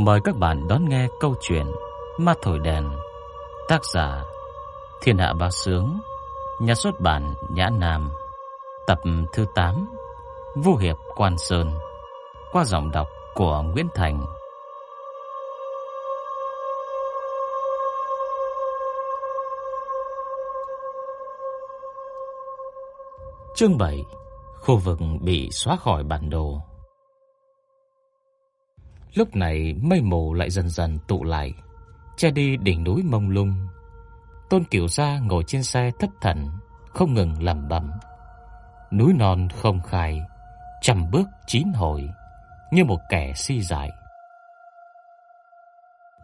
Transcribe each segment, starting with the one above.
Mời các bạn đón nghe câu chuyện Ma Thổi Đèn, Tác giả Thiên Hạ Bá Sướng, Nhà xuất bản Nhã Nam, Tập thứ 8 Vô Hiệp Quan Sơn, Qua giọng đọc của Nguyễn Thành. Chương 7 Khu vực bị xóa khỏi bản đồ. Lúc này mây mù lại dần dần tụ lại, che đi đỉnh núi mông lung. Tôn Cửu Gia ngồi trên xe thất thần, không ngừng lẩm bẩm. Núi non không khai, trăm bước chín hồi, như một kẻ si dại.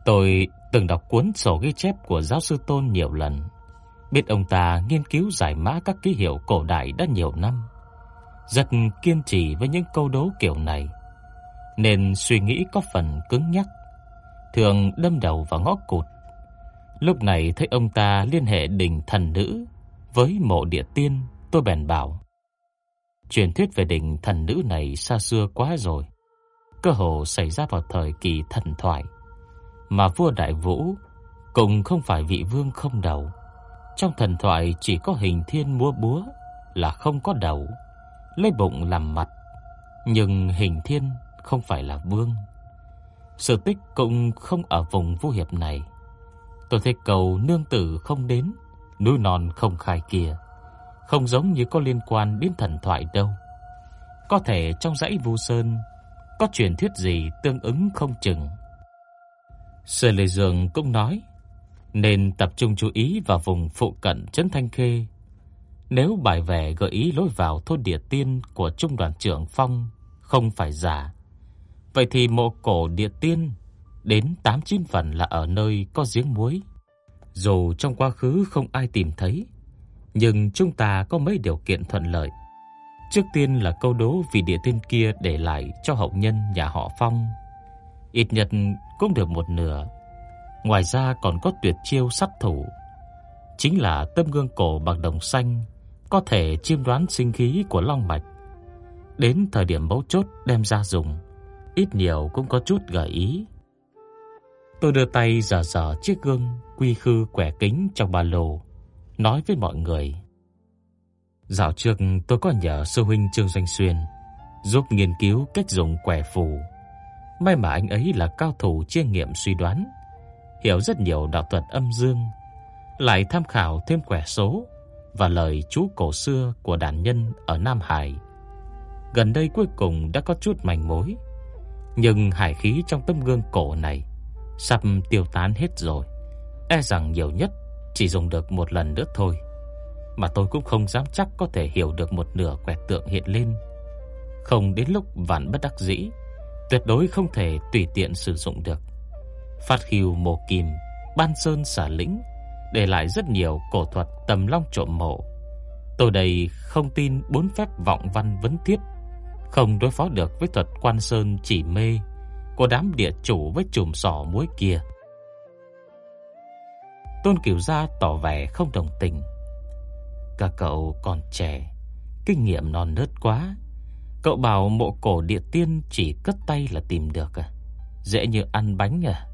Tôi từng đọc cuốn sổ ghi chép của giáo sư Tôn nhiều lần, biết ông ta nghiên cứu giải mã các ký hiệu cổ đại đã nhiều năm, rất kiên trì với những câu đố kiểu này nên suy nghĩ có phần cứng nhắc, thường đâm đầu vào ngõ cụt. Lúc này thấy ông ta liên hệ đỉnh thần nữ với mộ địa tiên, tôi bèn bảo: Truyền thuyết về đỉnh thần nữ này xa xưa quá rồi, cơ hồ xảy ra vào thời kỳ thần thoại, mà vua Đại Vũ cũng không phải vị vương không đầu. Trong thần thoại chỉ có hình thiên múa búa là không có đầu, lấy bụng làm mặt, nhưng hình thiên không phải là vương. Sự tích cũng không ở vùng vô hiệp này. Tôi thấy cầu nương tử không đến, núi non không khai kia, không giống như có liên quan đến thần thoại đâu. Có thể trong dãy Vu Sơn có truyền thuyết gì tương ứng không chừng. Sở Lệ Dương cũng nói, nên tập trung chú ý vào vùng phụ cận trấn Thanh Khê. Nếu bài vẽ gợi ý lối vào thôn địa tiên của trung đoàn trưởng Phong không phải giả, Vậy thì mộ cổ địa tiên đến 8-9 phần là ở nơi có giếng muối. Dù trong quá khứ không ai tìm thấy, nhưng chúng ta có mấy điều kiện thuận lợi. Trước tiên là câu đố vì địa tiên kia để lại cho hậu nhân nhà họ Phong. Ít nhất cũng được một nửa. Ngoài ra còn có tuyệt chiêu sát thủ, chính là tâm gương cổ bằng đồng xanh, có thể chiêm đoán sinh khí của long mạch. Đến thời điểm mấu chốt đem ra dùng, ít nhiều cũng có chút gợi ý. Tôi đưa tay giở giở chiếc gương quy khư quẻ kính trong ba lô, nói với mọi người. Dạo trước tôi có nhờ sư huynh Trương Doanh Xuyên giúp nghiên cứu cách dùng quẻ phù. May mà anh ấy là cao thủ chuyên nghiệm suy đoán, hiểu rất nhiều đạo thuật âm dương, lại tham khảo thêm quẻ số và lời chú cổ xưa của đàn nhân ở Nam Hải. Gần đây cuối cùng đã có chút manh mối. Nhưng hải khí trong tấm gương cổ này sắp tiêu tán hết rồi. E rằng nhiều nhất chỉ dùng được một lần nữa thôi. Mà tôi cũng không dám chắc có thể hiểu được một nửa quẻ tượng hiện lên. Không đến lúc vạn bất đắc dĩ, tuyệt đối không thể tùy tiện sử dụng được. Phát khiêu mồ kim, ban sơn xả lĩnh, để lại rất nhiều cổ thuật tầm long trộm mộ. Tôi đây không tin bốn phép vọng văn vấn thiết không đối phó được với thuật quan sơn chỉ mê của đám địa chủ với chùm sỏ muối kia. Tôn Kiều Gia tỏ vẻ không đồng tình. Các cậu còn trẻ, kinh nghiệm non nớt quá. Cậu bảo mộ cổ địa tiên chỉ cất tay là tìm được à? Dễ như ăn bánh à?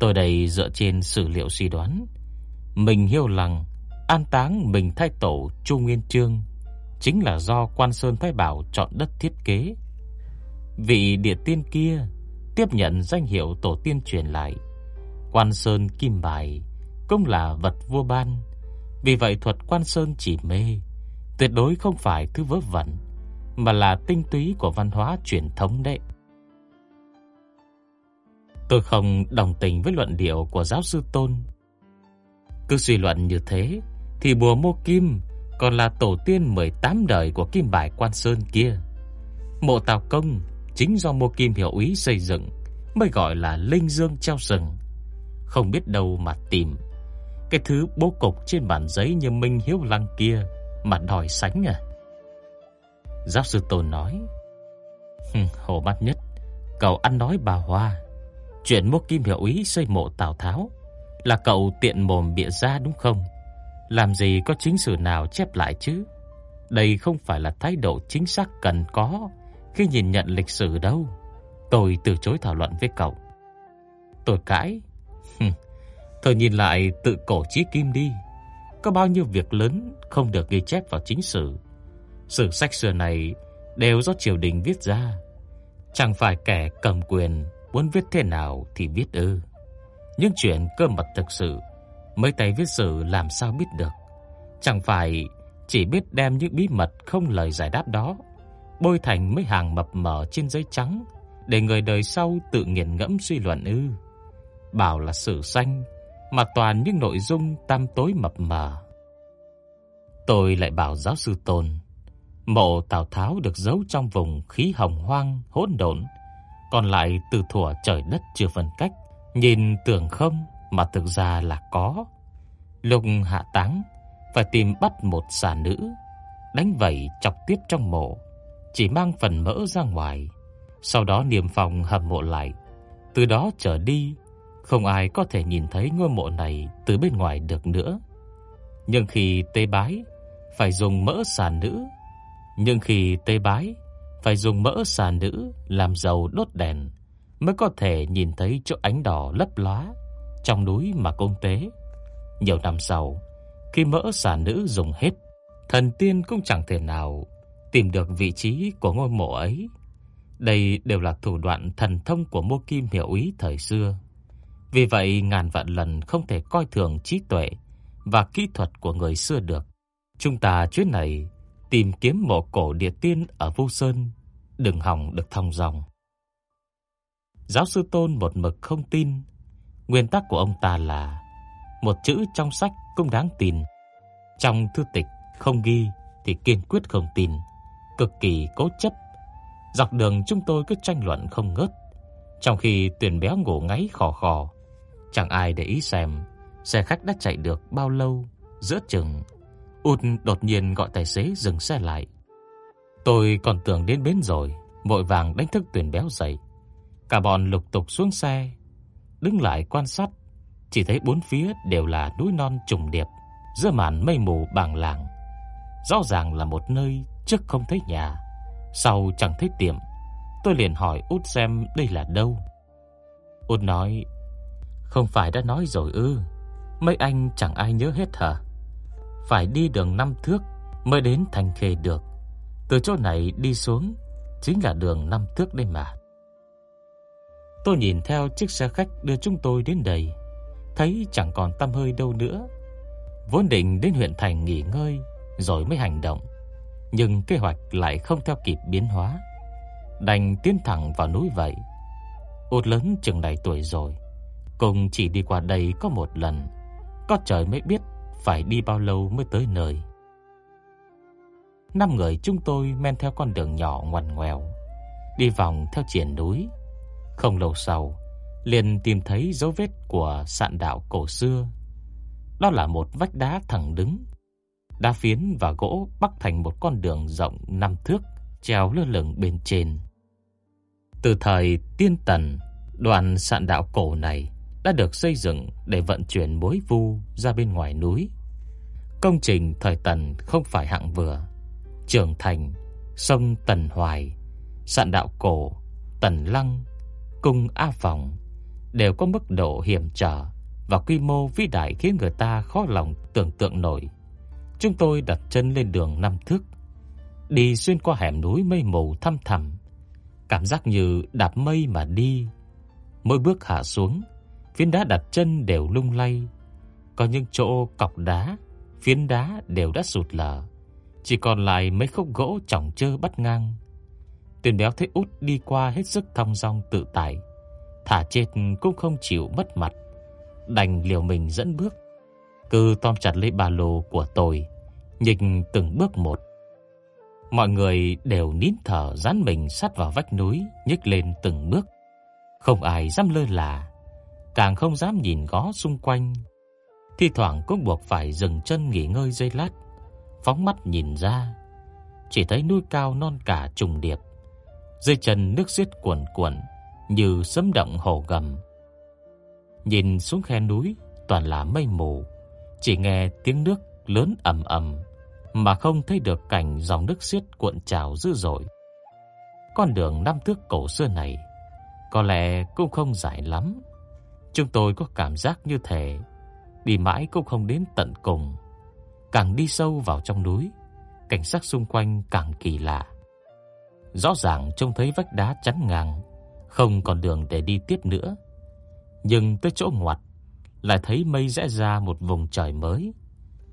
Tôi đây dựa trên sử liệu suy đoán, mình hiêu lằng an táng mình thay tổ Chu Nguyên trương chính là do Quan Sơn Thái Bảo chọn đất thiết kế. Vị địa tiên kia tiếp nhận danh hiệu tổ tiên truyền lại. Quan Sơn Kim Bài cũng là vật vua ban. Vì vậy thuật Quan Sơn chỉ mê, tuyệt đối không phải thứ vớ vẩn, mà là tinh túy của văn hóa truyền thống đấy. Tôi không đồng tình với luận điệu của giáo sư Tôn. Cứ suy luận như thế thì bùa mô kim còn là tổ tiên 18 đời của Kim Bài Quan Sơn kia. Mộ Tào Công chính do Mộ Kim Hiểu Úy xây dựng mới gọi là Linh Dương treo sừng. Không biết đâu mà tìm. Cái thứ bố cục trên bản giấy như Minh Hiếu Lăng kia mà đòi sánh à. Giáo sư Tôn nói. Hồ mắt nhất, cậu ăn nói bà Hoa. Chuyện Mộ Kim Hiểu Úy xây mộ Tào Tháo là cậu tiện mồm bịa ra đúng không? Làm gì có chính sử nào chép lại chứ? Đây không phải là thái độ chính xác cần có khi nhìn nhận lịch sử đâu. Tôi từ chối thảo luận với cậu. Tôi cãi. Thôi nhìn lại tự cổ chí kim đi. Có bao nhiêu việc lớn không được ghi chép vào chính sử. Sử sách xưa này đều do triều đình viết ra. Chẳng phải kẻ cầm quyền muốn viết thế nào thì viết ư. những chuyện cơ mật thực sự, mấy tay viết sử làm sao biết được. Chẳng phải chỉ biết đem những bí mật không lời giải đáp đó bôi thành mấy hàng mập mờ trên giấy trắng để người đời sau tự nghiền ngẫm suy luận ư? Bảo là sử xanh mà toàn những nội dung tam tối mập mờ. Tôi lại bảo giáo sư Tôn, mộ Tào Tháo được giấu trong vùng khí hồng hoang hỗn độn, còn lại từ thuở trời đất chưa phân cách, nhìn tưởng không mà thực ra là có. Lúc hạ táng phải tìm bắt một xà nữ, đánh vẩy chọc tiết trong mộ, chỉ mang phần mỡ ra ngoài, sau đó niêm phong hầm mộ lại. Từ đó trở đi, không ai có thể nhìn thấy ngôi mộ này từ bên ngoài được nữa. Nhưng khi tế bái, phải dùng mỡ xà nữ. Nhưng khi tế bái, phải dùng mỡ xà nữ làm dầu đốt đèn mới có thể nhìn thấy chỗ ánh đỏ lấp lóa trong núi mà công tế. Nhiều năm sau, khi mỡ xà nữ dùng hết, thần tiên cũng chẳng thể nào tìm được vị trí của ngôi mộ ấy. Đây đều là thủ đoạn thần thông của Mộ Kim Hiểu Úy thời xưa. Vì vậy ngàn vạn lần không thể coi thường trí tuệ và kỹ thuật của người xưa được. Chúng ta chuyến này tìm kiếm mộ cổ địa tiên ở Vô Sơn, đừng hòng được thông dòng. Giáo sư Tôn một mực không tin, nguyên tắc của ông ta là một chữ trong sách cũng đáng tin. Trong thư tịch không ghi thì kiên quyết không tin, cực kỳ cố chấp. Dọc đường chúng tôi cứ tranh luận không ngớt, trong khi tuyển béo ngủ ngáy khò khò, chẳng ai để ý xem xe khách đã chạy được bao lâu. Giữa chừng, Út đột nhiên gọi tài xế dừng xe lại. Tôi còn tưởng đến bến rồi, vội vàng đánh thức tuyển béo dậy. Cả bọn lục tục xuống xe, đứng lại quan sát, chỉ thấy bốn phía đều là núi non trùng điệp, giữa màn mây mù bàng làng. Rõ ràng là một nơi trước không thấy nhà, sau chẳng thấy tiệm. Tôi liền hỏi Út xem đây là đâu. Út nói, không phải đã nói rồi ư, mấy anh chẳng ai nhớ hết hả? Phải đi đường năm thước mới đến thành khê được. Từ chỗ này đi xuống chính là đường năm thước đây mà. Tôi nhìn theo chiếc xe khách đưa chúng tôi đến đây, thấy chẳng còn tăm hơi đâu nữa. Vốn định đến huyện thành nghỉ ngơi rồi mới hành động, nhưng kế hoạch lại không theo kịp biến hóa, đành tiến thẳng vào núi vậy. Út lớn chừng này tuổi rồi, cùng chỉ đi qua đây có một lần, có trời mới biết phải đi bao lâu mới tới nơi. Năm người chúng tôi men theo con đường nhỏ ngoằn ngoèo, đi vòng theo triển núi. Không lâu sau, liền tìm thấy dấu vết của sạn đạo cổ xưa. Đó là một vách đá thẳng đứng, đá phiến và gỗ bắc thành một con đường rộng năm thước treo lơ lửng bên trên. Từ thời Tiên Tần, đoạn sạn đạo cổ này đã được xây dựng để vận chuyển mối vu ra bên ngoài núi. Công trình thời Tần không phải hạng vừa. Trường Thành, sông Tần Hoài, sạn đạo cổ, Tần Lăng, cung A Phòng đều có mức độ hiểm trở và quy mô vĩ đại khiến người ta khó lòng tưởng tượng nổi. Chúng tôi đặt chân lên đường năm thước, đi xuyên qua hẻm núi mây mù thăm thẳm, cảm giác như đạp mây mà đi. Mỗi bước hạ xuống, phiến đá đặt chân đều lung lay, có những chỗ cọc đá, phiến đá đều đã sụt lở, chỉ còn lại mấy khúc gỗ chỏng chơ bắt ngang. Tuyền béo thấy út đi qua hết sức thong dong tự tại, thả chết cũng không chịu mất mặt, đành liều mình dẫn bước. Cứ tóm chặt lấy ba lô của tôi, nhìn từng bước một. Mọi người đều nín thở dán mình sát vào vách núi, nhích lên từng bước. Không ai dám lơ là, càng không dám nhìn ngó xung quanh. Thi thoảng cũng buộc phải dừng chân nghỉ ngơi giây lát, phóng mắt nhìn ra, chỉ thấy núi cao non cả trùng điệp, dưới chân nước xiết cuồn cuộn như sấm động hồ gầm. Nhìn xuống khe núi toàn là mây mù, chỉ nghe tiếng nước lớn ầm ầm mà không thấy được cảnh dòng nước xiết cuộn trào dữ dội. Con đường năm thước cổ xưa này có lẽ cũng không dài lắm, Chúng tôi có cảm giác như thể đi mãi cũng không đến tận cùng. Càng đi sâu vào trong núi, cảnh sắc xung quanh càng kỳ lạ. Rõ ràng trông thấy vách đá chắn ngang, không còn đường để đi tiếp nữa. Nhưng tới chỗ ngoặt, lại thấy mây rẽ ra một vùng trời mới.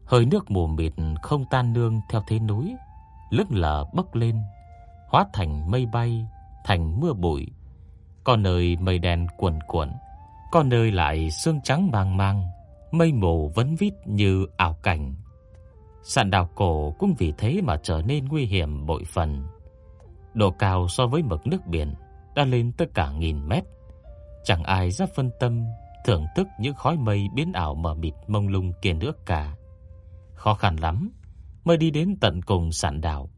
Hơi nước mù mịt không tan nương theo thế núi, lững lờ bốc lên, hóa thành mây bay, thành mưa bụi. Có nơi mây đen cuồn cuộn, có nơi lại sương trắng mang mang, mây mù vấn vít như ảo cảnh. Sạn đào cổ cũng vì thế mà trở nên nguy hiểm bội phần. Độ cao so với mực nước biển đã lên tới cả nghìn mét. Chẳng ai dám phân tâm thưởng thức những khói mây biến ảo mờ mịt mông lung kia nữa cả. Khó khăn lắm mới đi đến tận cùng sạn đảo.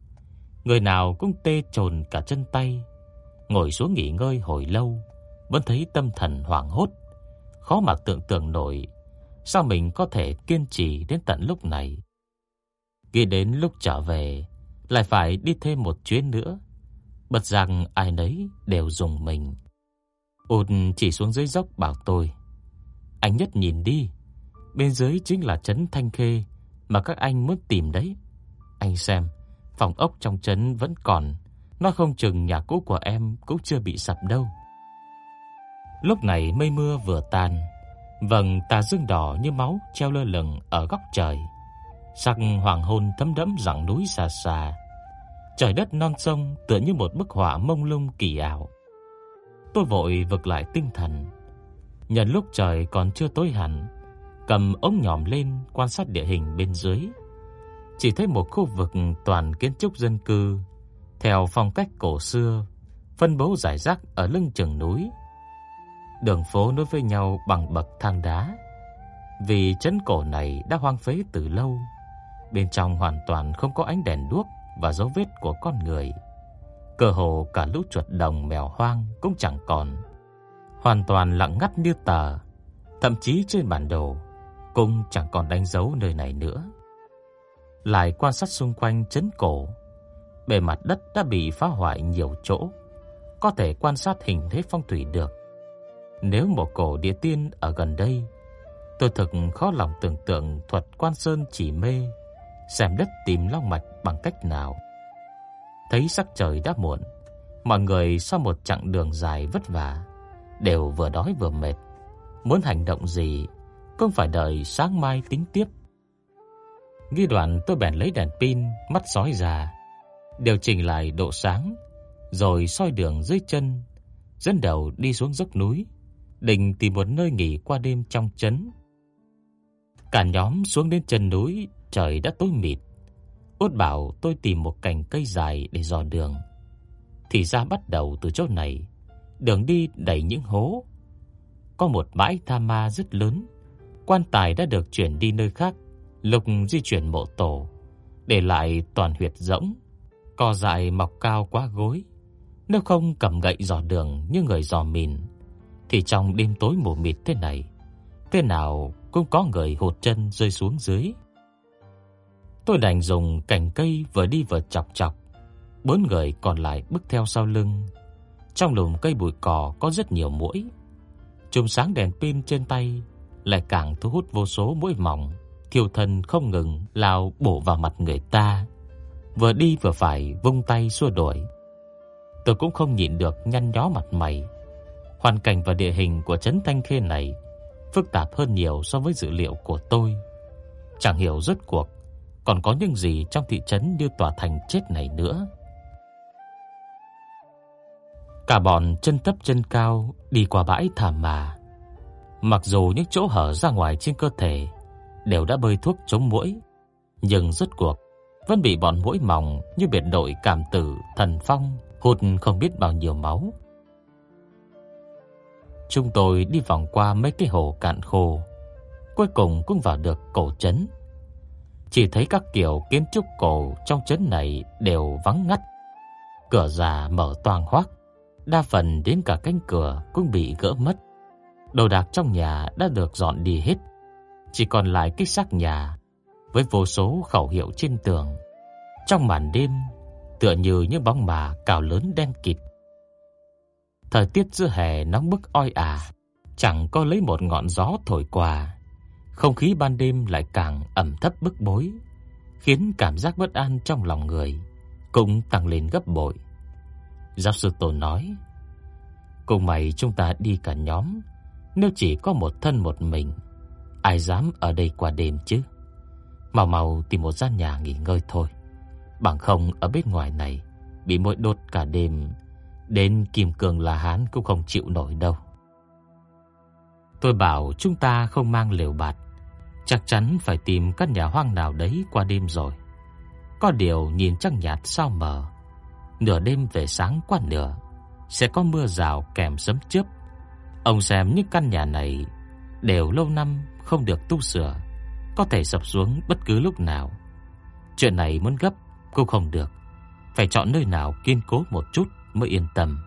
Người nào cũng tê trồn cả chân tay, ngồi xuống nghỉ ngơi hồi lâu, vẫn thấy tâm thần hoảng hốt, khó mà tưởng tượng nổi sao mình có thể kiên trì đến tận lúc này. Nghĩ đến lúc trở về, lại phải đi thêm một chuyến nữa. Bật rằng ai nấy đều dùng mình. Út chỉ xuống dưới dốc bảo tôi. Anh nhất nhìn đi, bên dưới chính là trấn Thanh Khê mà các anh muốn tìm đấy. Anh xem, phòng ốc trong trấn vẫn còn, nó không chừng nhà cũ của em cũng chưa bị sập đâu. Lúc này mây mưa vừa tan, vầng tà dương đỏ như máu treo lơ lửng ở góc trời. Sắc hoàng hôn thấm đẫm rặng núi xa xa. Trời đất non sông tựa như một bức họa mông lung kỳ ảo. Tôi vội vực lại tinh thần. Nhân lúc trời còn chưa tối hẳn, cầm ống nhòm lên quan sát địa hình bên dưới. Chỉ thấy một khu vực toàn kiến trúc dân cư theo phong cách cổ xưa, phân bố rải rác ở lưng chừng núi. Đường phố nối với nhau bằng bậc thang đá. Vì trấn cổ này đã hoang phế từ lâu, bên trong hoàn toàn không có ánh đèn đuốc và dấu vết của con người. Cơ hồ cả lũ chuột đồng mèo hoang cũng chẳng còn. Hoàn toàn lặng ngắt như tờ, thậm chí trên bản đồ cũng chẳng còn đánh dấu nơi này nữa. Lại quan sát xung quanh chấn cổ, bề mặt đất đã bị phá hoại nhiều chỗ, có thể quan sát hình thế phong thủy được. Nếu một cổ địa tiên ở gần đây, tôi thực khó lòng tưởng tượng thuật quan sơn chỉ mê, xem đất tìm long mạch bằng cách nào. Thấy sắc trời đã muộn, mọi người sau một chặng đường dài vất vả đều vừa đói vừa mệt, muốn hành động gì cũng phải đợi sáng mai tính tiếp. Nghi đoạn tôi bèn lấy đèn pin, mắt sói già điều chỉnh lại độ sáng, rồi soi đường dưới chân, dẫn đầu đi xuống dốc núi, định tìm một nơi nghỉ qua đêm trong trấn. Cả nhóm xuống đến chân núi, trời đã tối mịt. Út bảo tôi tìm một cành cây dài để dò đường. Thì ra bắt đầu từ chỗ này, đường đi đầy những hố. Có một bãi tha ma rất lớn, quan tài đã được chuyển đi nơi khác, lục di chuyển mộ tổ, để lại toàn huyệt rỗng, cỏ dại mọc cao quá gối. Nếu không cầm gậy dò đường như người dò mìn, thì trong đêm tối mù mịt thế này, thế nào cũng có người hụt chân rơi xuống dưới. Tôi đành dùng cành cây vừa đi vừa chọc chọc, bốn người còn lại bước theo sau lưng. Trong lùm cây bụi cỏ có rất nhiều muỗi. Chùm sáng đèn pin trên tay lại càng thu hút vô số muỗi mỏng, thiêu thân không ngừng lao bổ vào mặt người ta, vừa đi vừa phải vung tay xua đuổi. Tôi cũng không nhịn được nhăn nhó mặt mày. Hoàn cảnh và địa hình của trấn Thanh Khê này phức tạp hơn nhiều so với dữ liệu của tôi. Chẳng hiểu rốt cuộc còn có những gì trong thị trấn như tòa thành chết này nữa. Cả bọn chân thấp chân cao đi qua bãi thảm mà. Mặc dù những chỗ hở ra ngoài trên cơ thể đều đã bơi thuốc chống muỗi, nhưng rốt cuộc vẫn bị bọn muỗi mỏng như biệt đội cảm tử thần phong hút không biết bao nhiêu máu. Chúng tôi đi vòng qua mấy cái hồ cạn khô, cuối cùng cũng vào được cổ trấn. Chỉ thấy các kiểu kiến trúc cổ trong trấn này đều vắng ngắt. Cửa già mở toang hoác, đa phần đến cả cánh cửa cũng bị gỡ mất. Đồ đạc trong nhà đã được dọn đi hết, chỉ còn lại cái xác nhà với vô số khẩu hiệu trên tường. Trong màn đêm, tựa như những bóng mà cào lớn đen kịt. Thời tiết giữa hè nóng bức oi ả, Chẳng có lấy một ngọn gió thổi qua, không khí ban đêm lại càng ẩm thấp bức bối, khiến cảm giác bất an trong lòng người cũng tăng lên gấp bội. Giáo sư Tổ nói: "Cùng mày chúng ta đi cả nhóm, nếu chỉ có một thân một mình, ai dám ở đây qua đêm chứ? Mau mau tìm một gian nhà nghỉ ngơi thôi, bằng không ở bên ngoài này bị muỗi đốt cả đêm, đến kim cương La hán cũng không chịu nổi đâu." Tôi bảo chúng ta không mang lều bạt, chắc chắn phải tìm căn nhà hoang nào đấy qua đêm rồi. Có điều nhìn trăng nhạt sao mờ, nửa đêm về sáng qua nửa sẽ có mưa rào kèm sấm chớp. Ông xem những căn nhà này đều lâu năm không được tu sửa, có thể sập xuống bất cứ lúc nào. Chuyện này muốn gấp cũng không được, phải chọn nơi nào kiên cố một chút mới yên tâm.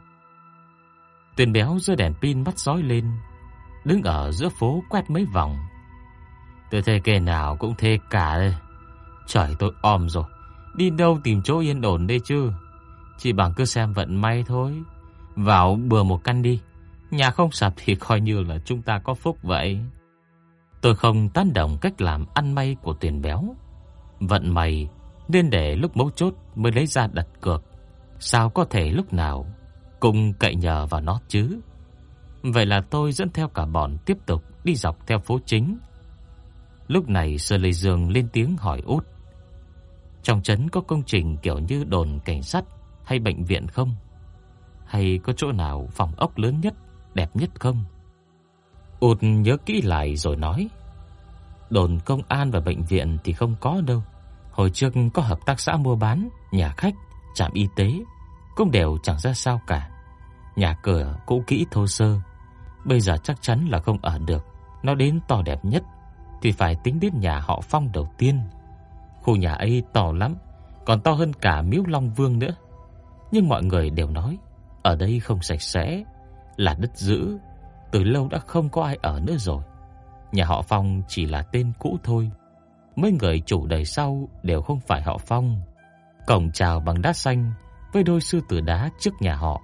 Tuyền béo giơ đèn pin bắt sói lên, đứng ở giữa phố quét mấy vòng. Tôi thấy kẻ nào cũng thế cả đây. Trời tôi om rồi, đi đâu tìm chỗ yên ổn đây chứ? Chỉ bằng cứ xem vận may thôi. Vào bừa một căn đi, nhà không sập thì coi như là chúng ta có phúc vậy. Tôi không tán đồng cách làm ăn may của tiền béo. Vận may nên để lúc mấu chốt mới lấy ra đặt cược. Sao có thể lúc nào cũng cậy nhờ vào nó chứ? Vậy là tôi dẫn theo cả bọn tiếp tục đi dọc theo phố chính. Lúc này Sơ Lê Dương lên tiếng hỏi út. Trong trấn có công trình kiểu như đồn cảnh sát hay bệnh viện không? Hay có chỗ nào phòng ốc lớn nhất, đẹp nhất không? Út nhớ kỹ lại rồi nói. Đồn công an và bệnh viện thì không có đâu. Hồi trước có hợp tác xã mua bán, nhà khách, trạm y tế cũng đều chẳng ra sao cả. Nhà cửa cũ kỹ thô sơ, bây giờ chắc chắn là không ở được. Nó đến to đẹp nhất thì phải tính đến nhà họ Phong đầu tiên. Khu nhà ấy to lắm, còn to hơn cả Miếu Long Vương nữa. Nhưng mọi người đều nói ở đây không sạch sẽ, là đất giữ, từ lâu đã không có ai ở nữa rồi. Nhà họ Phong chỉ là tên cũ thôi. Mấy người chủ đời sau đều không phải họ Phong. Cổng chào bằng đá xanh với đôi sư tử đá trước nhà họ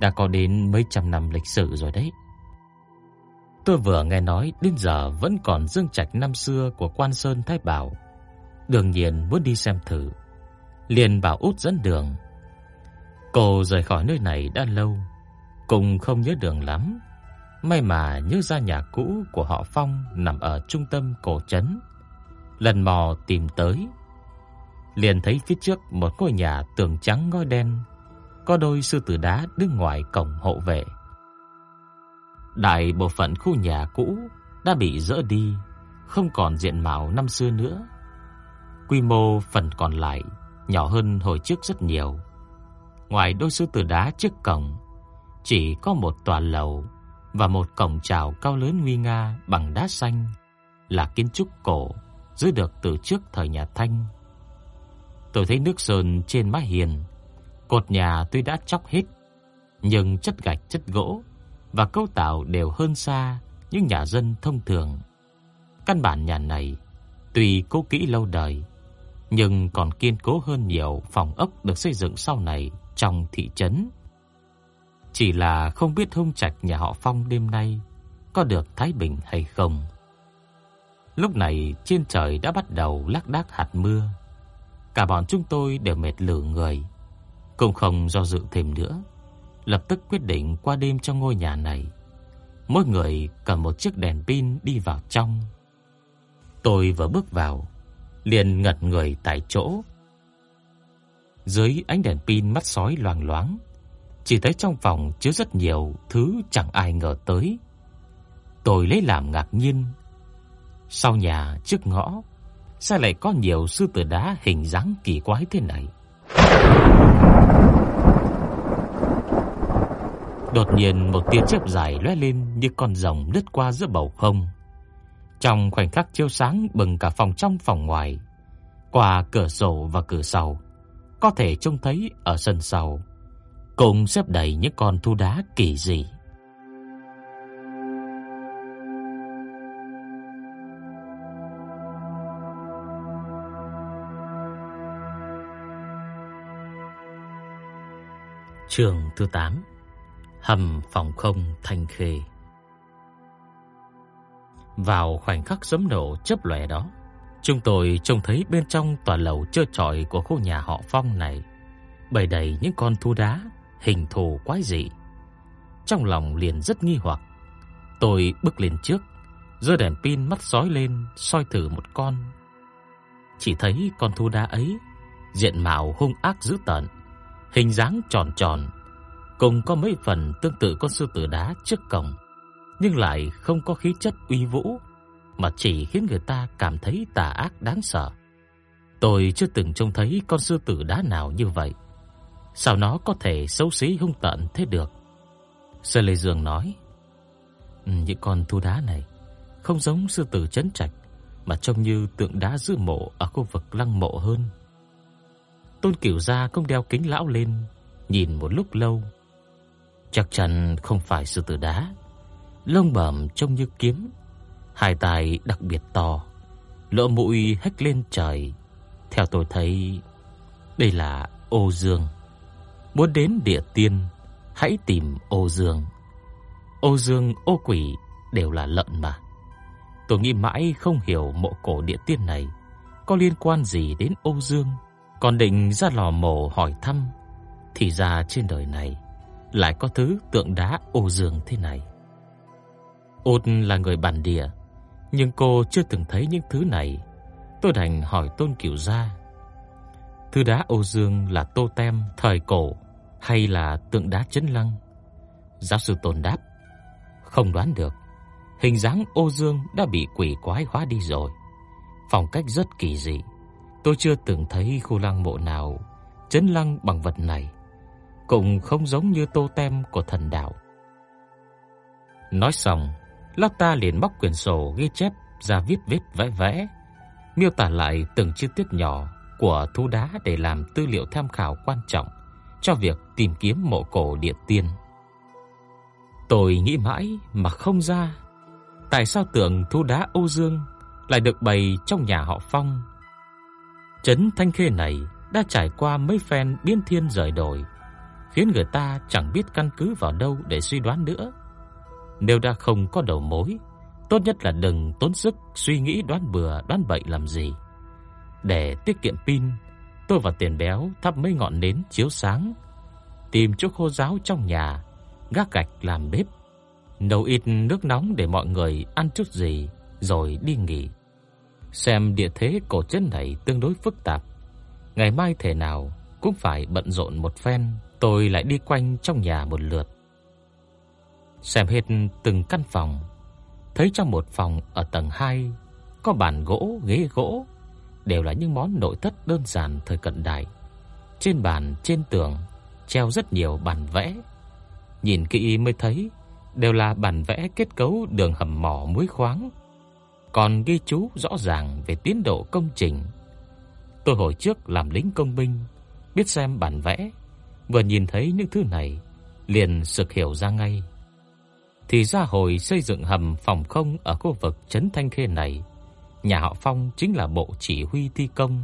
đã có đến mấy trăm năm lịch sử rồi đấy. Tôi vừa nghe nói đến giờ vẫn còn dương trạch năm xưa của Quan Sơn Thái Bảo. Đương nhiên muốn đi xem thử. Liền bảo út dẫn đường. Cô rời khỏi nơi này đã lâu, cũng không nhớ đường lắm. May mà nhớ ra nhà cũ của họ Phong nằm ở trung tâm cổ trấn. Lần mò tìm tới, liền thấy phía trước một ngôi nhà tường trắng ngói đen, có đôi sư tử đá đứng ngoài cổng hộ vệ. Đại bộ phận khu nhà cũ đã bị dỡ đi, không còn diện mạo năm xưa nữa. Quy mô phần còn lại nhỏ hơn hồi trước rất nhiều. Ngoài đôi sư tử đá trước cổng, chỉ có một tòa lầu và một cổng chào cao lớn nguy nga bằng đá xanh, là kiến trúc cổ giữ được từ trước thời nhà Thanh. Tôi thấy nước sơn trên mái hiền, cột nhà tuy đã chóc hết, nhưng chất gạch chất gỗ và cấu tạo đều hơn xa những nhà dân thông thường. Căn bản nhà này tuy cố kỹ lâu đời, nhưng còn kiên cố hơn nhiều phòng ốc được xây dựng sau này trong thị trấn. Chỉ là không biết hung trạch nhà họ Phong đêm nay có được thái bình hay không. Lúc này trên trời đã bắt đầu lác đác hạt mưa. Cả bọn chúng tôi đều mệt lử người, cũng không do dự thêm nữa lập tức quyết định qua đêm trong ngôi nhà này. Mỗi người cầm một chiếc đèn pin đi vào trong. Tôi vừa bước vào, liền ngật người tại chỗ. Dưới ánh đèn pin mắt sói loang loáng, chỉ thấy trong phòng chứa rất nhiều thứ chẳng ai ngờ tới. Tôi lấy làm ngạc nhiên. Sau nhà trước ngõ, sao lại có nhiều sư tử đá hình dáng kỳ quái thế này? Đột nhiên một tia chớp dài lóe lên như con rồng lướt qua giữa bầu không. Trong khoảnh khắc chiếu sáng bừng cả phòng trong phòng ngoài, qua cửa sổ và cửa sau, có thể trông thấy ở sân sau cùng xếp đầy những con thu đá kỳ dị. Chương thứ 8 Hầm phòng không thanh khê Vào khoảnh khắc sấm nổ chớp lòe đó, chúng tôi trông thấy bên trong tòa lầu trơ trọi của khu nhà họ Phong này bày đầy những con thú đá hình thù quái dị. Trong lòng liền rất nghi hoặc. Tôi bước lên trước, giơ đèn pin mắt sói lên soi thử một con. Chỉ thấy con thú đá ấy diện mạo hung ác dữ tợn, hình dáng tròn tròn, cùng có mấy phần tương tự con sư tử đá trước cổng, nhưng lại không có khí chất uy vũ, mà chỉ khiến người ta cảm thấy tà ác đáng sợ. Tôi chưa từng trông thấy con sư tử đá nào như vậy. Sao nó có thể xấu xí hung tợn thế được? Sơ Lê Dương nói, ừ, những con thu đá này không giống sư tử chấn trạch, mà trông như tượng đá giữ mộ ở khu vực lăng mộ hơn. Tôn Cửu Gia không đeo kính lão lên, nhìn một lúc lâu. Chắc chắn không phải sư tử đá. Lông bẩm trông như kiếm, hai tai đặc biệt to, lỗ mũi hếch lên trời. Theo tôi thấy, đây là ô dương. Muốn đến địa tiên, hãy tìm ô dương. Ô dương, ô quỷ đều là lợn mà. Tôi nghĩ mãi không hiểu mộ cổ địa tiên này có liên quan gì đến ô dương. Còn định ra lò mổ hỏi thăm Thì ra trên đời này lại có thứ tượng đá ô dương thế này. Út là người bản địa Nhưng cô chưa từng thấy những thứ này. Tôi đành hỏi Tôn Cửu Gia Thứ đá ô dương là tô tem thời cổ Hay là tượng đá chấn lăng? Giáo sư Tôn đáp Không đoán được. Hình dáng ô dương đã bị quỷ quái hóa đi rồi. Phong cách rất kỳ dị. Tôi chưa từng thấy khu lăng mộ nào chấn lăng bằng vật này, cũng không giống như tô tem của thần đạo. Nói xong, Lắc ta liền móc quyển sổ ghi chép ra viết viết vẽ vẽ, miêu tả lại từng chi tiết nhỏ của thú đá để làm tư liệu tham khảo quan trọng cho việc tìm kiếm mộ cổ địa tiên. Tôi nghĩ mãi mà không ra, tại sao tượng thú đá Âu Dương lại được bày trong nhà họ Phong Trấn Thanh Khê này đã trải qua mấy phen biến thiên rời đổi, khiến người ta chẳng biết căn cứ vào đâu để suy đoán nữa. Nếu đã không có đầu mối, tốt nhất là đừng tốn sức suy nghĩ đoán bừa đoán bậy làm gì. Để tiết kiệm pin, tôi và Tiền Béo thắp mấy ngọn nến chiếu sáng, tìm chỗ khô ráo trong nhà, gác gạch làm bếp, nấu ít nước nóng để mọi người ăn chút gì rồi đi nghỉ. Xem địa thế cổ trấn này tương đối phức tạp, ngày mai thể nào cũng phải bận rộn một phen, tôi lại đi quanh trong nhà một lượt. Xem hết từng căn phòng, thấy trong một phòng ở tầng 2 có bàn gỗ, ghế gỗ, đều là những món nội thất đơn giản thời cận đại. Trên bàn, trên tường treo rất nhiều bản vẽ. Nhìn kỹ mới thấy đều là bản vẽ kết cấu đường hầm mỏ muối khoáng còn ghi chú rõ ràng về tiến độ công trình. Tôi hồi trước làm lính công binh, biết xem bản vẽ, vừa nhìn thấy những thứ này, liền sực hiểu ra ngay. Thì ra hồi xây dựng hầm phòng không ở khu vực trấn Thanh Khê này, nhà họ Phong chính là bộ chỉ huy thi công.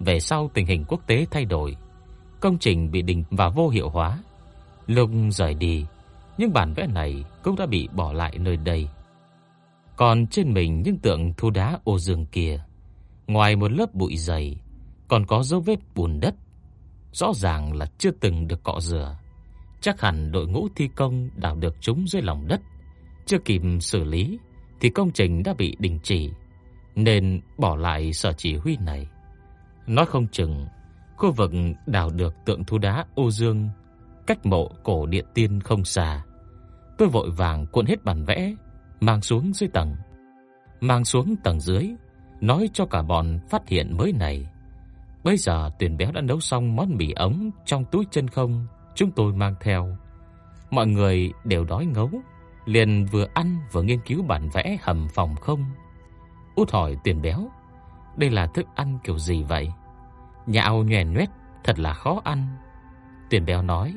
Về sau tình hình quốc tế thay đổi, công trình bị đình và vô hiệu hóa. Lục rời đi, những bản vẽ này cũng đã bị bỏ lại nơi đây. Còn trên mình những tượng thu đá ô dương kia, ngoài một lớp bụi dày, còn có dấu vết bùn đất, rõ ràng là chưa từng được cọ rửa. Chắc hẳn đội ngũ thi công đào được chúng dưới lòng đất, chưa kịp xử lý thì công trình đã bị đình chỉ, nên bỏ lại sở chỉ huy này. Nói không chừng khu vực đào được tượng thu đá ô dương cách mộ cổ địa tiên không xa. Tôi vội vàng cuộn hết bản vẽ mang xuống dưới tầng. Mang xuống tầng dưới, nói cho cả bọn phát hiện mới này. Bây giờ tiền Béo đã nấu xong món mì ống trong túi chân không, chúng tôi mang theo. Mọi người đều đói ngấu, liền vừa ăn vừa nghiên cứu bản vẽ hầm phòng không. Út hỏi tiền Béo, đây là thức ăn kiểu gì vậy? Nhạo nhòe nhoét, thật là khó ăn. tiền Béo nói,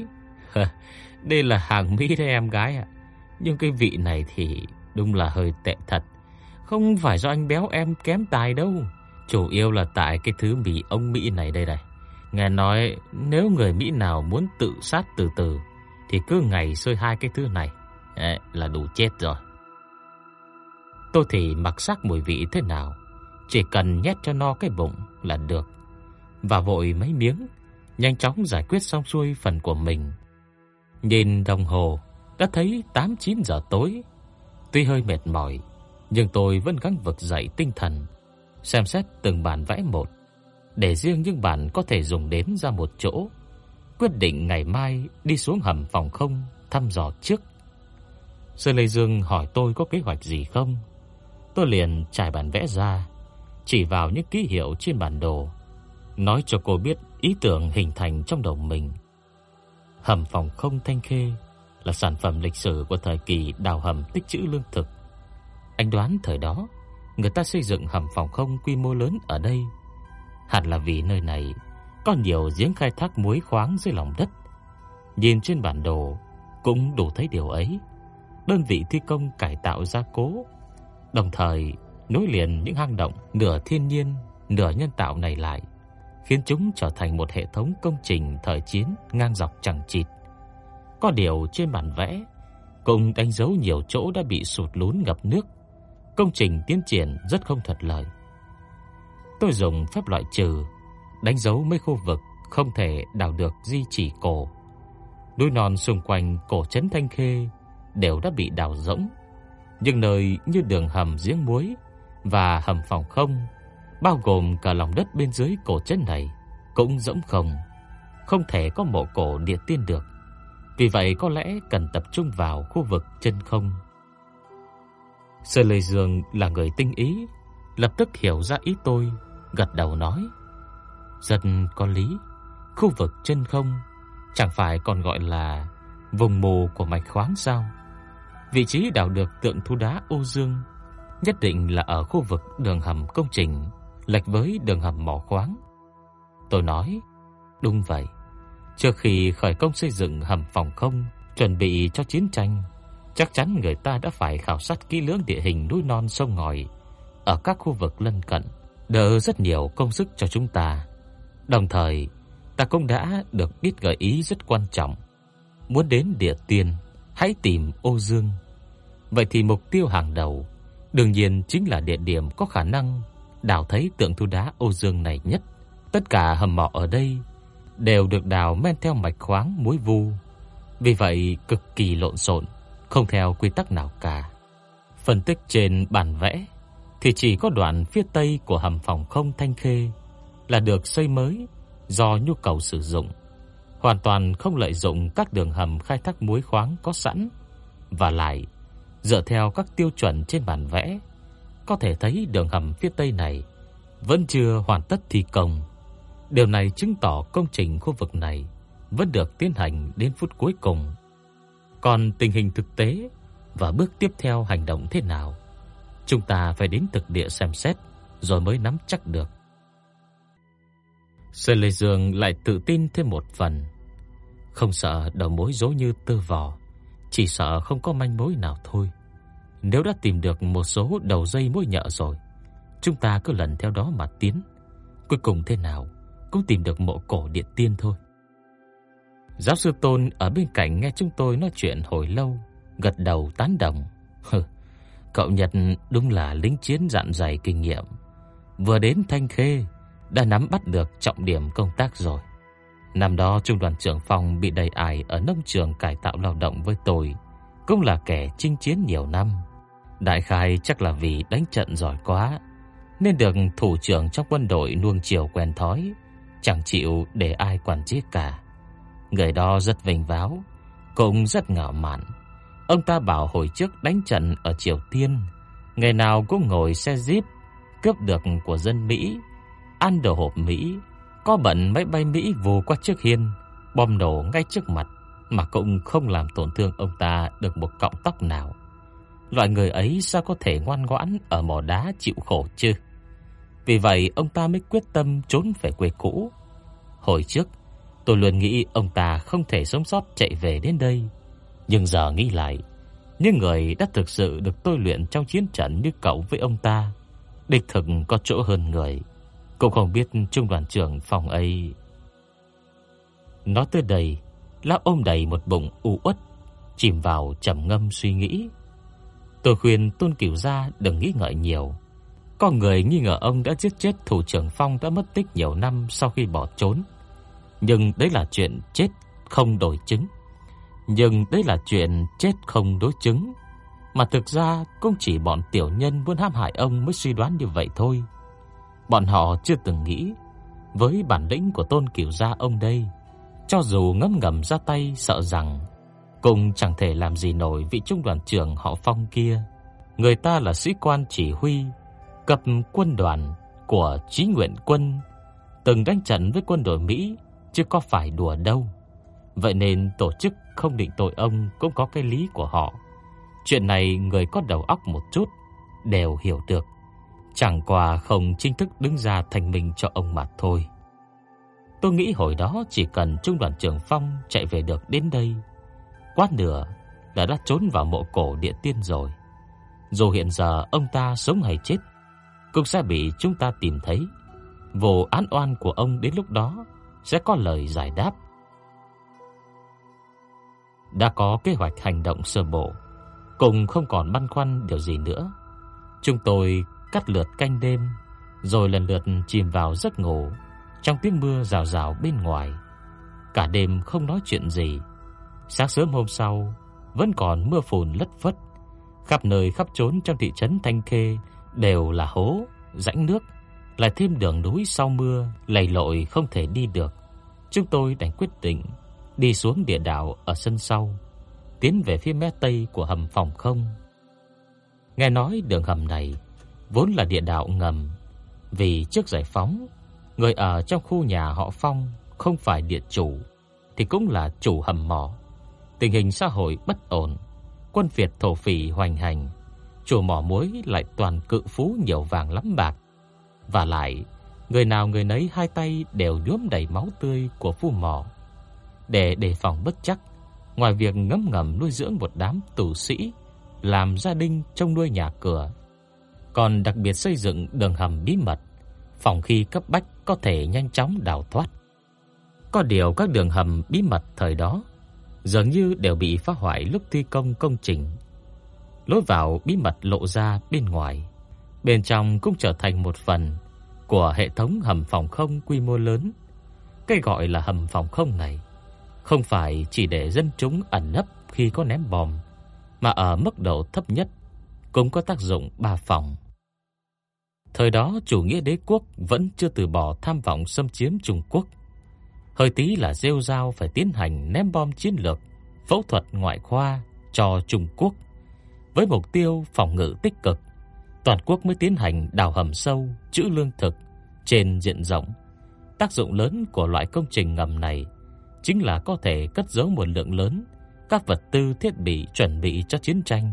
đây là hàng Mỹ đấy em gái ạ. Nhưng cái vị này thì Đúng là hơi tệ thật. Không phải do anh béo em kém tài đâu. Chủ yếu là tại cái thứ mì ông Mỹ này đây này. Nghe nói nếu người Mỹ nào muốn tự sát từ từ thì cứ ngày xơi hai cái thứ này ấy, là đủ chết rồi. Tôi thì mặc sắc mùi vị thế nào, chỉ cần nhét cho no cái bụng là được. Và vội mấy miếng, nhanh chóng giải quyết xong xuôi phần của mình. Nhìn đồng hồ, đã thấy 8-9 giờ tối. Tuy hơi mệt mỏi, nhưng tôi vẫn gắng vực dậy tinh thần, xem xét từng bản vẽ một, để riêng những bản có thể dùng đến ra một chỗ. Quyết định ngày mai đi xuống hầm phòng không thăm dò trước. sơn Lê Dương hỏi tôi có kế hoạch gì không. Tôi liền trải bản vẽ ra, chỉ vào những ký hiệu trên bản đồ, nói cho cô biết ý tưởng hình thành trong đầu mình. Hầm phòng không Thanh Khê là sản phẩm lịch sử của thời kỳ đào hầm tích trữ lương thực. Anh đoán thời đó, người ta xây dựng hầm phòng không quy mô lớn ở đây, hẳn là vì nơi này có nhiều giếng khai thác muối khoáng dưới lòng đất. Nhìn trên bản đồ cũng đủ thấy điều ấy. Đơn vị thi công cải tạo gia cố, đồng thời nối liền những hang động nửa thiên nhiên, nửa nhân tạo này lại, khiến chúng trở thành một hệ thống công trình thời chiến ngang dọc chẳng chịt. Có điều trên bản vẽ cũng đánh dấu nhiều chỗ đã bị sụt lún ngập nước. Công trình tiến triển rất không thuận lợi. Tôi dùng phép loại trừ đánh dấu mấy khu vực không thể đào được di chỉ cổ. Núi non xung quanh cổ trấn Thanh Khê đều đã bị đào rỗng, nhưng nơi như đường hầm giếng muối và hầm phòng không, bao gồm cả lòng đất bên dưới cổ trấn này cũng rỗng không, không thể có mộ cổ địa tiên được. Vì vậy có lẽ cần tập trung vào khu vực chân không. Sơ Lê Dương là người tinh ý, lập tức hiểu ra ý tôi, gật đầu nói: "Rất có lý, khu vực chân không chẳng phải còn gọi là vùng mù của mạch khoáng sao? Vị trí đào được tượng thu đá Ô Dương nhất định là ở khu vực đường hầm công trình lệch với đường hầm mỏ khoáng." Tôi nói: "Đúng vậy." Trước khi khởi công xây dựng hầm phòng không, chuẩn bị cho chiến tranh, chắc chắn người ta đã phải khảo sát kỹ lưỡng địa hình núi non sông ngòi ở các khu vực lân cận, đỡ rất nhiều công sức cho chúng ta. Đồng thời, ta cũng đã được biết gợi ý rất quan trọng. Muốn đến địa tiên, hãy tìm Ô Dương. Vậy thì mục tiêu hàng đầu đương nhiên chính là địa điểm có khả năng đào thấy tượng thu đá Ô Dương này nhất. Tất cả hầm mỏ ở đây đều được đào men theo mạch khoáng muối vu. Vì vậy cực kỳ lộn xộn, không theo quy tắc nào cả. Phân tích trên bản vẽ thì chỉ có đoạn phía tây của hầm phòng không Thanh Khê là được xây mới do nhu cầu sử dụng, hoàn toàn không lợi dụng các đường hầm khai thác muối khoáng có sẵn và lại dựa theo các tiêu chuẩn trên bản vẽ, có thể thấy đường hầm phía tây này vẫn chưa hoàn tất thi công. Điều này chứng tỏ công trình khu vực này vẫn được tiến hành đến phút cuối cùng. Còn tình hình thực tế và bước tiếp theo hành động thế nào, chúng ta phải đến thực địa xem xét rồi mới nắm chắc được. Sơn Lê Dương lại tự tin thêm một phần, không sợ đầu mối rối như tơ vò, chỉ sợ không có manh mối nào thôi. Nếu đã tìm được một số đầu dây mối nhợ rồi, chúng ta cứ lần theo đó mà tiến. Cuối cùng thế nào cũng tìm được mộ cổ điện tiên thôi. Giáo sư Tôn ở bên cạnh nghe chúng tôi nói chuyện hồi lâu, gật đầu tán đồng. Hừ, cậu Nhật đúng là lính chiến dạn dày kinh nghiệm. Vừa đến Thanh Khê đã nắm bắt được trọng điểm công tác rồi. Năm đó trung đoàn trưởng phòng bị đầy ải ở nông trường cải tạo lao động với tôi, cũng là kẻ chinh chiến nhiều năm. Đại khai chắc là vì đánh trận giỏi quá, nên được thủ trưởng trong quân đội nuông chiều quen thói, chẳng chịu để ai quản chế cả. Người đó rất vinh váo, cũng rất ngạo mạn. Ông ta bảo hồi trước đánh trận ở Triều Tiên, ngày nào cũng ngồi xe jeep cướp được của dân Mỹ, ăn đồ hộp Mỹ, có bận máy bay Mỹ vù qua trước hiên, bom nổ ngay trước mặt mà cũng không làm tổn thương ông ta được một cọng tóc nào. Loại người ấy sao có thể ngoan ngoãn ở mỏ đá chịu khổ chứ? Vì vậy ông ta mới quyết tâm trốn về quê cũ. Hồi trước, tôi luôn nghĩ ông ta không thể sống sót chạy về đến đây. Nhưng giờ nghĩ lại, những người đã thực sự được tôi luyện trong chiến trận như cậu với ông ta, đích thực có chỗ hơn người. Cũng không biết trung đoàn trưởng phòng ấy. Nói tới đây, lão ôm đầy một bụng u uất, chìm vào trầm ngâm suy nghĩ. Tôi khuyên Tôn Cửu gia đừng nghĩ ngợi nhiều. Có người nghi ngờ ông đã giết chết thủ trưởng Phong đã mất tích nhiều năm sau khi bỏ trốn. Nhưng đấy là chuyện chết không đổi chứng. Nhưng đấy là chuyện chết không đối chứng. Mà thực ra cũng chỉ bọn tiểu nhân muốn hãm hại ông mới suy đoán như vậy thôi. Bọn họ chưa từng nghĩ với bản lĩnh của Tôn Cửu gia ông đây, cho dù ngấm ngầm ra tay sợ rằng cũng chẳng thể làm gì nổi vị trung đoàn trưởng họ Phong kia. Người ta là sĩ quan chỉ huy cấp quân đoàn của Chí Nguyện quân, từng đánh trận với quân đội Mỹ chứ có phải đùa đâu. Vậy nên tổ chức không định tội ông cũng có cái lý của họ. Chuyện này người có đầu óc một chút đều hiểu được. Chẳng qua không chính thức đứng ra thành mình cho ông mà thôi. Tôi nghĩ hồi đó chỉ cần trung đoàn trưởng Phong chạy về được đến đây, quá nửa là đã trốn vào mộ cổ địa tiên rồi. Dù hiện giờ ông ta sống hay chết, cũng sẽ bị chúng ta tìm thấy. Vụ án oan của ông đến lúc đó sẽ có lời giải đáp. Đã có kế hoạch hành động sơ bộ, cùng không còn băn khoăn điều gì nữa. Chúng tôi cắt lượt canh đêm, rồi lần lượt chìm vào giấc ngủ trong tiếng mưa rào rào bên ngoài. Cả đêm không nói chuyện gì. Sáng sớm hôm sau vẫn còn mưa phùn lất phất, khắp nơi khắp trốn trong thị trấn Thanh Khê đều là hố, rãnh nước, lại thêm đường núi sau mưa lầy lội không thể đi được. Chúng tôi đành quyết định đi xuống địa đạo ở sân sau, tiến về phía mé tây của hầm phòng không. Nghe nói đường hầm này vốn là địa đạo ngầm, vì trước giải phóng, người ở trong khu nhà họ Phong không phải địa chủ thì cũng là chủ hầm mỏ. Tình hình xã hội bất ổn, quân Việt thổ phỉ hoành hành, chủ mỏ muối lại toàn cự phú nhiều vàng lắm bạc. Và lại, người nào người nấy hai tay đều nhuốm đầy máu tươi của phu mỏ. Để đề phòng bất chắc, ngoài việc ngấm ngầm nuôi dưỡng một đám tù sĩ, làm gia đình trông nuôi nhà cửa, còn đặc biệt xây dựng đường hầm bí mật, phòng khi cấp bách có thể nhanh chóng đào thoát. Có điều các đường hầm bí mật thời đó dường như đều bị phá hoại lúc thi công công trình. Lối vào bí mật lộ ra bên ngoài, bên trong cũng trở thành một phần của hệ thống hầm phòng không quy mô lớn. Cái gọi là hầm phòng không này không phải chỉ để dân chúng ẩn nấp khi có ném bom, mà ở mức độ thấp nhất cũng có tác dụng ba phòng. Thời đó chủ nghĩa đế quốc vẫn chưa từ bỏ tham vọng xâm chiếm Trung Quốc. Hơi tí là rêu rao phải tiến hành ném bom chiến lược, phẫu thuật ngoại khoa cho Trung Quốc với mục tiêu phòng ngự tích cực. Toàn quốc mới tiến hành đào hầm sâu, trữ lương thực trên diện rộng. Tác dụng lớn của loại công trình ngầm này chính là có thể cất giấu một lượng lớn các vật tư thiết bị chuẩn bị cho chiến tranh,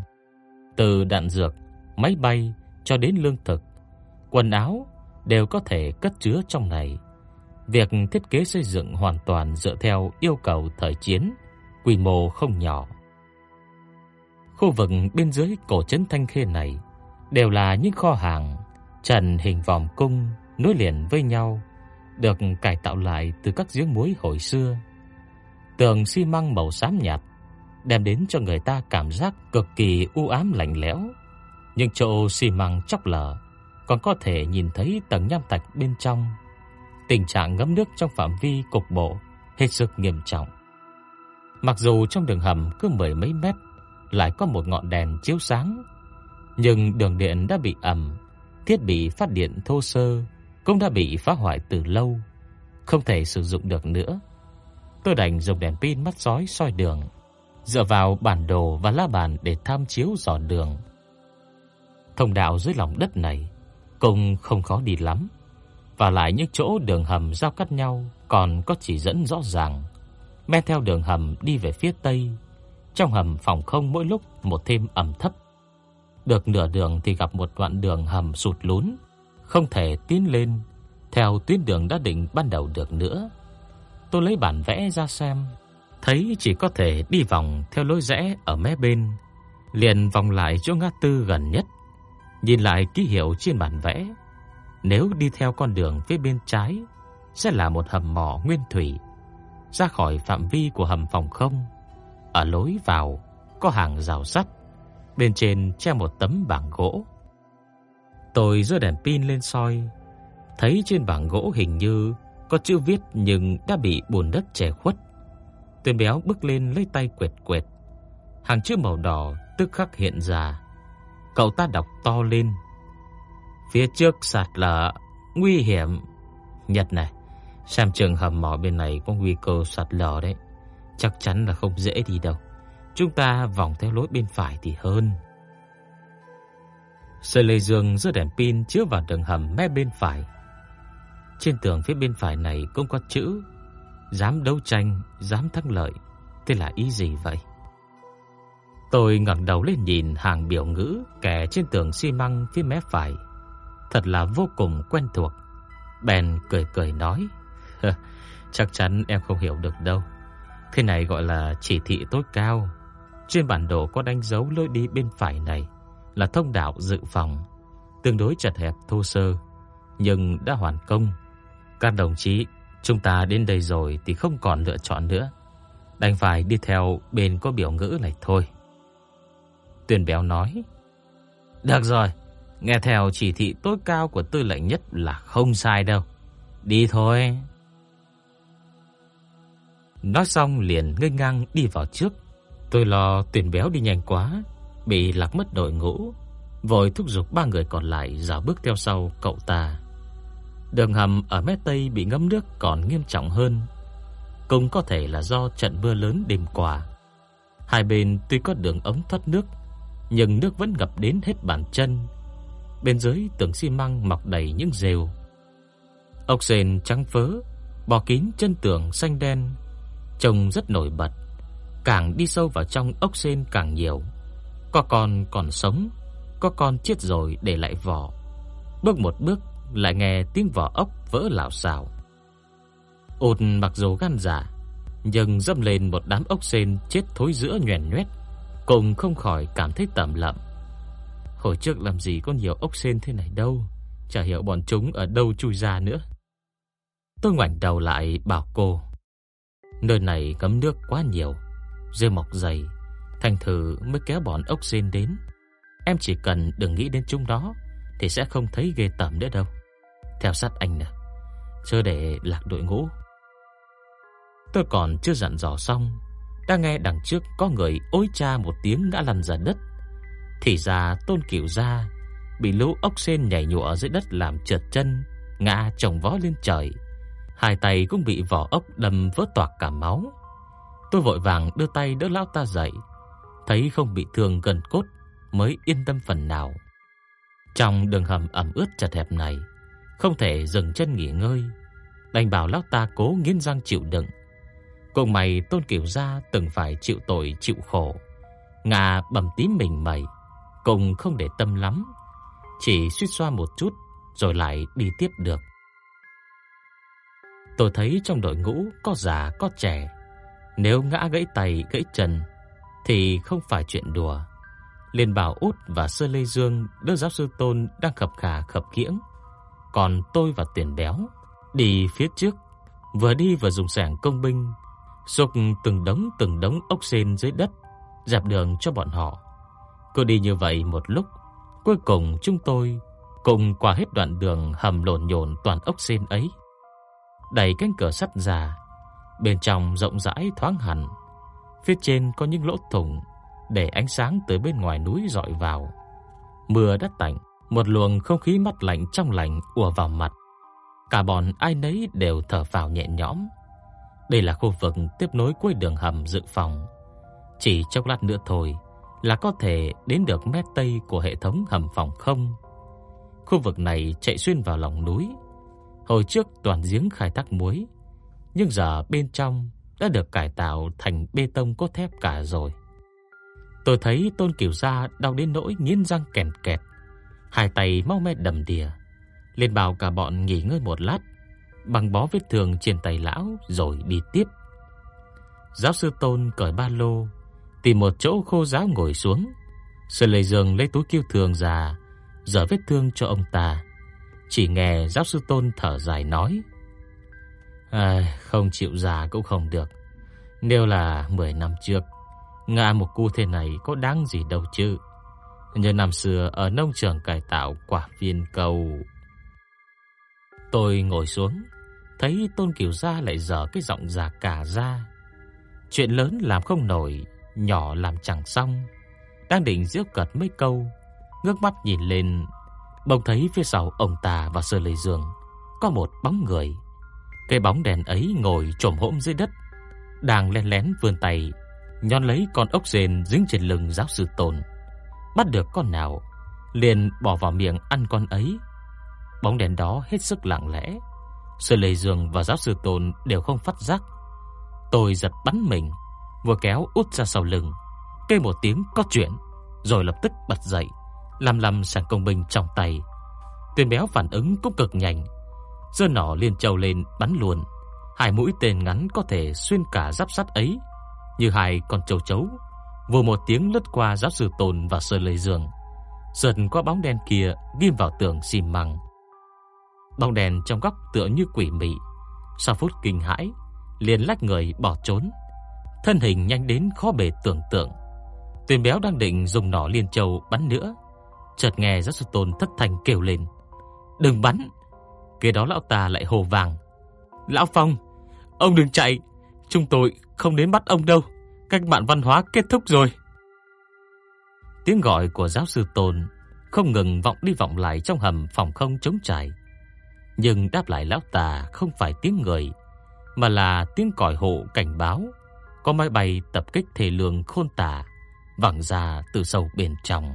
từ đạn dược, máy bay cho đến lương thực quần áo đều có thể cất chứa trong này. Việc thiết kế xây dựng hoàn toàn dựa theo yêu cầu thời chiến, quy mô không nhỏ. Khu vực bên dưới cổ trấn Thanh Khê này đều là những kho hàng trần hình vòm cung nối liền với nhau, được cải tạo lại từ các giếng muối hồi xưa. Tường xi măng màu xám nhạt đem đến cho người ta cảm giác cực kỳ u ám lạnh lẽo. Nhưng chỗ xi măng chóc lở còn có thể nhìn thấy tầng nham thạch bên trong. Tình trạng ngấm nước trong phạm vi cục bộ hết sức nghiêm trọng. Mặc dù trong đường hầm cứ mười mấy mét lại có một ngọn đèn chiếu sáng, nhưng đường điện đã bị ẩm, thiết bị phát điện thô sơ cũng đã bị phá hoại từ lâu, không thể sử dụng được nữa. Tôi đành dùng đèn pin mắt sói soi đường, dựa vào bản đồ và lá bàn để tham chiếu dò đường. Thông đạo dưới lòng đất này cũng không khó đi lắm. Và lại những chỗ đường hầm giao cắt nhau còn có chỉ dẫn rõ ràng. Men theo đường hầm đi về phía tây, trong hầm phòng không mỗi lúc một thêm ẩm thấp. Được nửa đường thì gặp một đoạn đường hầm sụt lún, không thể tiến lên theo tuyến đường đã định ban đầu được nữa. Tôi lấy bản vẽ ra xem, thấy chỉ có thể đi vòng theo lối rẽ ở mé bên, liền vòng lại chỗ ngã tư gần nhất. Nhìn lại ký hiệu trên bản vẽ, nếu đi theo con đường phía bên trái sẽ là một hầm mỏ nguyên thủy. Ra khỏi phạm vi của hầm phòng không, ở lối vào có hàng rào sắt, Bên trên treo một tấm bảng gỗ. Tôi giơ đèn pin lên soi, thấy trên bảng gỗ hình như có chữ viết nhưng đã bị bùn đất che khuất. Tên béo bước lên lấy tay quệt quệt. Hàng chữ màu đỏ tức khắc hiện ra. Cậu ta đọc to lên. Phía trước sạt lở nguy hiểm. Nhật này, xem trường hầm mỏ bên này có nguy cơ sạt lở đấy. Chắc chắn là không dễ đi đâu. Chúng ta vòng theo lối bên phải thì hơn. Sợi lây Dương giữa đèn pin chiếu vào đường hầm mé bên phải. Trên tường phía bên phải này cũng có chữ Dám đấu tranh, dám thắng lợi Thế là ý gì vậy? Tôi ngẩng đầu lên nhìn hàng biểu ngữ kẻ trên tường xi măng phía mé phải. Thật là vô cùng quen thuộc. Bèn cười cười nói, chắc chắn em không hiểu được đâu. Thế này gọi là chỉ thị tối cao. Trên bản đồ có đánh dấu lối đi bên phải này là thông đạo dự phòng, tương đối chật hẹp thô sơ, nhưng đã hoàn công. Các đồng chí, chúng ta đến đây rồi thì không còn lựa chọn nữa. Đành phải đi theo bên có biểu ngữ này thôi. Tuyền Béo nói. Được rồi, nghe theo chỉ thị tối cao của tư lệnh nhất là không sai đâu. Đi thôi. Nói xong liền ngây ngang đi vào trước. Tôi lo tiền Béo đi nhanh quá, bị lạc mất đội ngũ, vội thúc giục ba người còn lại giả bước theo sau cậu ta. Đường hầm ở mé tây bị ngấm nước còn nghiêm trọng hơn, cũng có thể là do trận mưa lớn đêm qua. Hai bên tuy có đường ống thoát nước, nhưng nước vẫn ngập đến hết bàn chân. Bên dưới tường xi măng mọc đầy những rêu. Ốc sên trắng phớ bò kín chân tường xanh đen, trông rất nổi bật. Càng đi sâu vào trong ốc sên càng nhiều. Có con còn sống, có con chết rồi để lại vỏ. Bước một bước lại nghe tiếng vỏ ốc vỡ lảo xảo. Ôn mặc dù gan dạ, nhưng dâm lên một đám ốc sên chết thối giữa nhoẻn nhoét, cùng không khỏi cảm thấy tẩm lậm. Hồi trước làm gì có nhiều ốc sên thế này đâu, chả hiểu bọn chúng ở đâu chui ra nữa. Tôi ngoảnh đầu lại bảo cô, nơi này ngấm nước quá nhiều, rêu mọc dày, thành thử mới kéo bọn ốc sên đến. Em chỉ cần đừng nghĩ đến chúng đó thì sẽ không thấy ghê tởm nữa đâu. Theo sát anh nè, chưa để lạc đội ngũ. Tôi còn chưa dặn dò xong, đã nghe đằng trước có người ối cha một tiếng ngã lăn ra đất. Thì ra Tôn Cửu gia bị lũ ốc sên nhảy nhụa dưới đất làm trượt chân, ngã chồng vó lên trời. Hai tay cũng bị vỏ ốc đâm vỡ toạc cả máu. Tôi vội vàng đưa tay đỡ lão ta dậy, thấy không bị thương gần cốt mới yên tâm phần nào. Trong đường hầm ẩm ướt chật hẹp này, không thể dừng chân nghỉ ngơi, đành bảo lão ta cố nghiến răng chịu đựng. Cùng mày Tôn Kiều gia từng phải chịu tội chịu khổ, ngà bầm tím mình mày, cùng không để tâm lắm, chỉ suýt xoa một chút rồi lại đi tiếp được. Tôi thấy trong đội ngũ có già có trẻ, nếu ngã gãy tay gãy chân thì không phải chuyện đùa liền bảo út và Sơ Lê Dương đưa giáo sư Tôn đang khập khà khập khiễng, còn tôi và Tiền Béo đi phía trước, vừa đi vừa dùng sẻng công binh xúc từng đống từng đống ốc sên dưới đất, dẹp đường cho bọn họ. Cứ đi như vậy một lúc, cuối cùng chúng tôi cùng qua hết đoạn đường hầm lộn nhộn toàn ốc sên ấy. Đẩy cánh cửa sắt già bên trong rộng rãi thoáng hẳn, phía trên có những lỗ thủng để ánh sáng từ bên ngoài núi dọi vào. Mưa đất tạnh, một luồng không khí mát lạnh trong lành ùa vào mặt. Cả bọn ai nấy đều thở phào nhẹ nhõm. Đây là khu vực tiếp nối cuối đường hầm dự phòng. Chỉ chốc lát nữa thôi là có thể đến được mét tây của hệ thống hầm phòng không. Khu vực này chạy xuyên vào lòng núi. Hồi trước toàn giếng khai thác muối, nhưng giờ bên trong đã được cải tạo thành bê tông cốt thép cả rồi. Tôi thấy Tôn Kiều Gia đau đến nỗi nghiến răng kèn kẹt, hai tay máu me đầm đìa. Lên bảo cả bọn nghỉ ngơi một lát, băng bó vết thương trên tay lão rồi đi tiếp. Giáo sư Tôn cởi ba lô, tìm một chỗ khô ráo ngồi xuống. sờ lấy Dương lấy túi kiêu thường ra, giở vết thương cho ông ta. Chỉ nghe giáo sư Tôn thở dài nói: "À, không chịu già cũng không được. Nếu là 10 năm trước, ngã một cu thế này có đáng gì đâu chứ. như năm xưa ở nông trường cải tạo quả viên cầu. Tôi ngồi xuống, thấy Tôn Kiều Gia lại dở cái giọng già cả ra. Chuyện lớn làm không nổi, nhỏ làm chẳng xong. Đang định giễu cợt mấy câu, ngước mắt nhìn lên, bỗng thấy phía sau ông ta và Sơ Lệ giường có một bóng người. Cái bóng đèn ấy ngồi chồm hổm dưới đất, đang lén lén vươn tay nhón lấy con ốc sên dính trên lưng giáo sư Tôn. Bắt được con nào, liền bỏ vào miệng ăn con ấy. Bóng đèn đó hết sức lặng lẽ, Sơ Lệ Dương và giáo sư Tôn đều không phát giác. Tôi giật bắn mình, vừa kéo út ra sau lưng, kêu một tiếng có chuyện, rồi lập tức bật dậy, làm lầm sang công binh trong tay. Tuyên béo phản ứng cũng cực nhanh, giơ nỏ liên châu lên bắn luôn. Hai mũi tên ngắn có thể xuyên cả giáp sắt ấy, như hai con châu chấu, vừa một tiếng lướt qua giáp sư tồn và Sơ lây giường. dần qua bóng đen kia ghim vào tường xi măng. Bóng đèn trong góc tựa như quỷ mị, sau phút kinh hãi, liền lách người bỏ trốn, thân hình nhanh đến khó bề tưởng tượng. Tuyền béo đang định dùng nỏ liên châu bắn nữa, chợt nghe giáp sư Tôn thất thành kêu lên: "Đừng bắn!" Kế đó lão ta lại hồ vàng: "Lão Phong, ông đừng chạy, chúng tôi không đến bắt ông đâu, cách mạng văn hóa kết thúc rồi." Tiếng gọi của giáo sư Tôn không ngừng vọng đi vọng lại trong hầm phòng không trống trải. Nhưng đáp lại lão ta không phải tiếng người, mà là tiếng còi hộ cảnh báo có máy bay tập kích thể lượng khôn tả vẳng ra từ sâu bên trong.